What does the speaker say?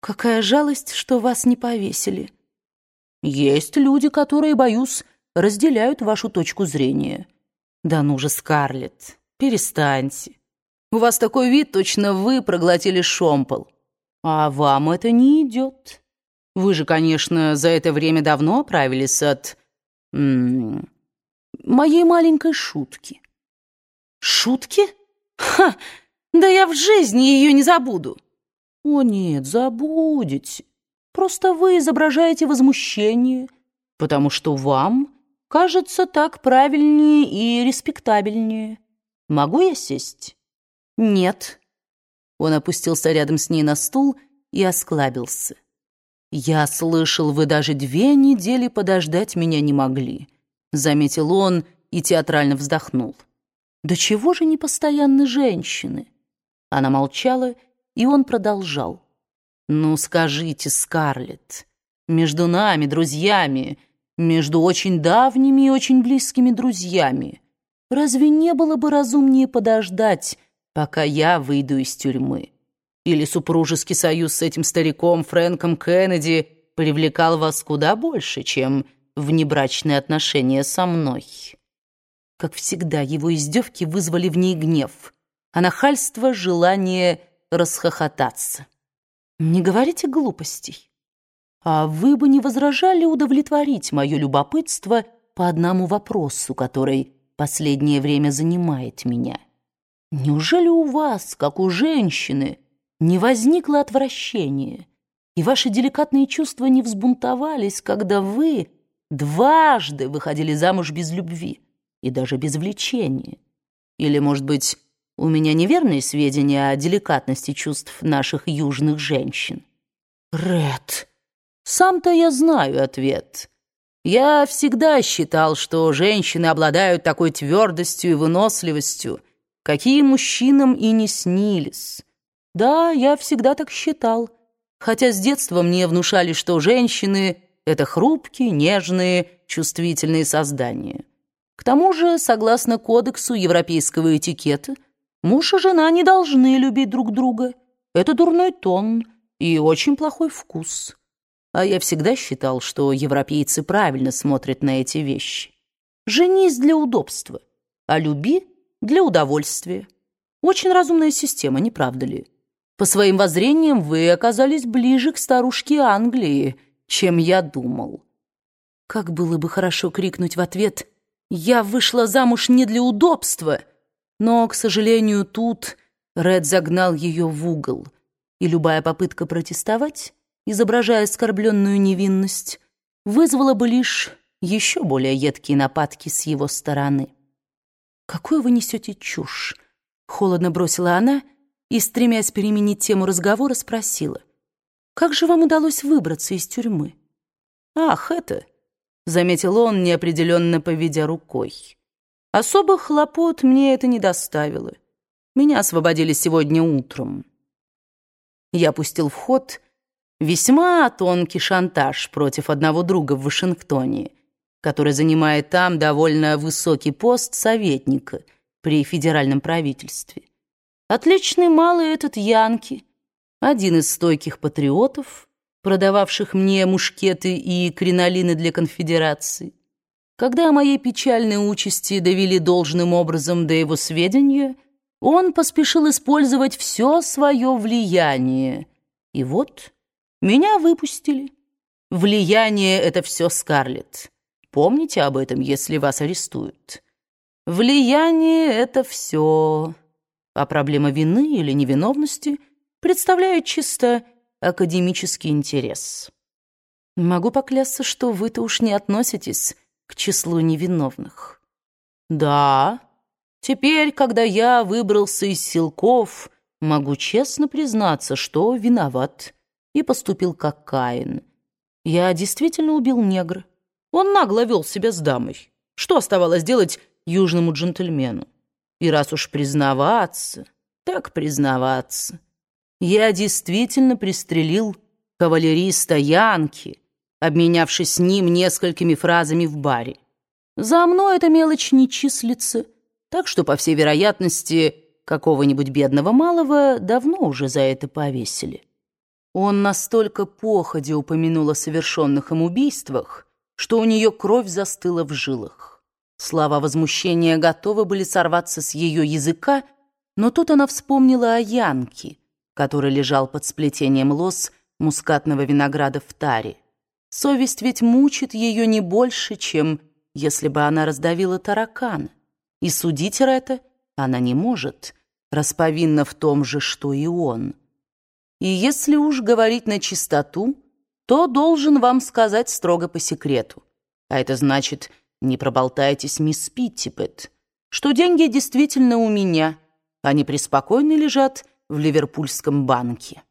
Какая жалость, что вас не повесили. Есть люди, которые, боюсь, разделяют вашу точку зрения. Да ну же, Скарлетт, перестаньте. У вас такой вид, точно вы проглотили шомпол. А вам это не идет. Вы же, конечно, за это время давно оправились от... М -м, моей маленькой шутки. Шутки? Ха! Да я в жизни ее не забуду. О нет, забудете. Просто вы изображаете возмущение, потому что вам кажется так правильнее и респектабельнее. Могу я сесть? Нет. Он опустился рядом с ней на стул и осклабился. «Я слышал, вы даже две недели подождать меня не могли», — заметил он и театрально вздохнул. «Да чего же непостоянны женщины?» Она молчала, и он продолжал. «Ну, скажите, Скарлетт, между нами, друзьями, между очень давними и очень близкими друзьями, разве не было бы разумнее подождать, пока я выйду из тюрьмы? Или супружеский союз с этим стариком Фрэнком Кеннеди привлекал вас куда больше, чем внебрачные отношения со мной?» Как всегда, его издевки вызвали в ней гнев, а нахальство — желание расхохотаться. Не говорите глупостей. А вы бы не возражали удовлетворить мое любопытство по одному вопросу, который последнее время занимает меня? Неужели у вас, как у женщины, не возникло отвращения, и ваши деликатные чувства не взбунтовались, когда вы дважды выходили замуж без любви и даже без влечения? Или, может быть, у меня неверные сведения о деликатности чувств наших южных женщин. Ред, сам-то я знаю ответ. Я всегда считал, что женщины обладают такой твердостью и выносливостью, какие мужчинам и не снились. Да, я всегда так считал, хотя с детства мне внушали, что женщины — это хрупкие, нежные, чувствительные создания. К тому же, согласно кодексу европейского этикета, Муж и жена не должны любить друг друга. Это дурной тон и очень плохой вкус. А я всегда считал, что европейцы правильно смотрят на эти вещи. Женись для удобства, а люби для удовольствия. Очень разумная система, не правда ли? По своим воззрениям вы оказались ближе к старушке Англии, чем я думал. Как было бы хорошо крикнуть в ответ «Я вышла замуж не для удобства», но, к сожалению, тут Ред загнал ее в угол, и любая попытка протестовать, изображая оскорбленную невинность, вызвала бы лишь еще более едкие нападки с его стороны. «Какую вы несете чушь?» — холодно бросила она и, стремясь переменить тему разговора, спросила. «Как же вам удалось выбраться из тюрьмы?» «Ах, это...» — заметил он, неопределенно поведя рукой. Особых хлопот мне это не доставило. Меня освободили сегодня утром. Я пустил в ход весьма тонкий шантаж против одного друга в Вашингтоне, который занимает там довольно высокий пост советника при федеральном правительстве. Отличный малый этот Янки, один из стойких патриотов, продававших мне мушкеты и кринолины для конфедерации. Когда о моей печальной участи довели должным образом до его сведения, он поспешил использовать все свое влияние. И вот меня выпустили. Влияние — это все, Скарлетт. Помните об этом, если вас арестуют. Влияние — это все. А проблема вины или невиновности представляет чисто академический интерес. Могу поклясться, что вы-то уж не относитесь к числу невиновных. Да, теперь, когда я выбрался из силков, могу честно признаться, что виноват и поступил как Каин. Я действительно убил негра. Он нагло вел себя с дамой. Что оставалось делать южному джентльмену? И раз уж признаваться, так признаваться. Я действительно пристрелил кавалериста Янки, обменявшись с ним несколькими фразами в баре. За мной эта мелочь не числится, так что, по всей вероятности, какого-нибудь бедного малого давно уже за это повесили. Он настолько походе упомянул о совершенных им убийствах, что у нее кровь застыла в жилах. Слова возмущения готовы были сорваться с ее языка, но тут она вспомнила о Янке, который лежал под сплетением лос мускатного винограда в таре. Совесть ведь мучит ее не больше, чем если бы она раздавила таракана. И судить это она не может, расповинна в том же, что и он. И если уж говорить на чистоту, то должен вам сказать строго по секрету. А это значит, не проболтайтесь, мисс Питтипет, что деньги действительно у меня, они преспокойно лежат в Ливерпульском банке.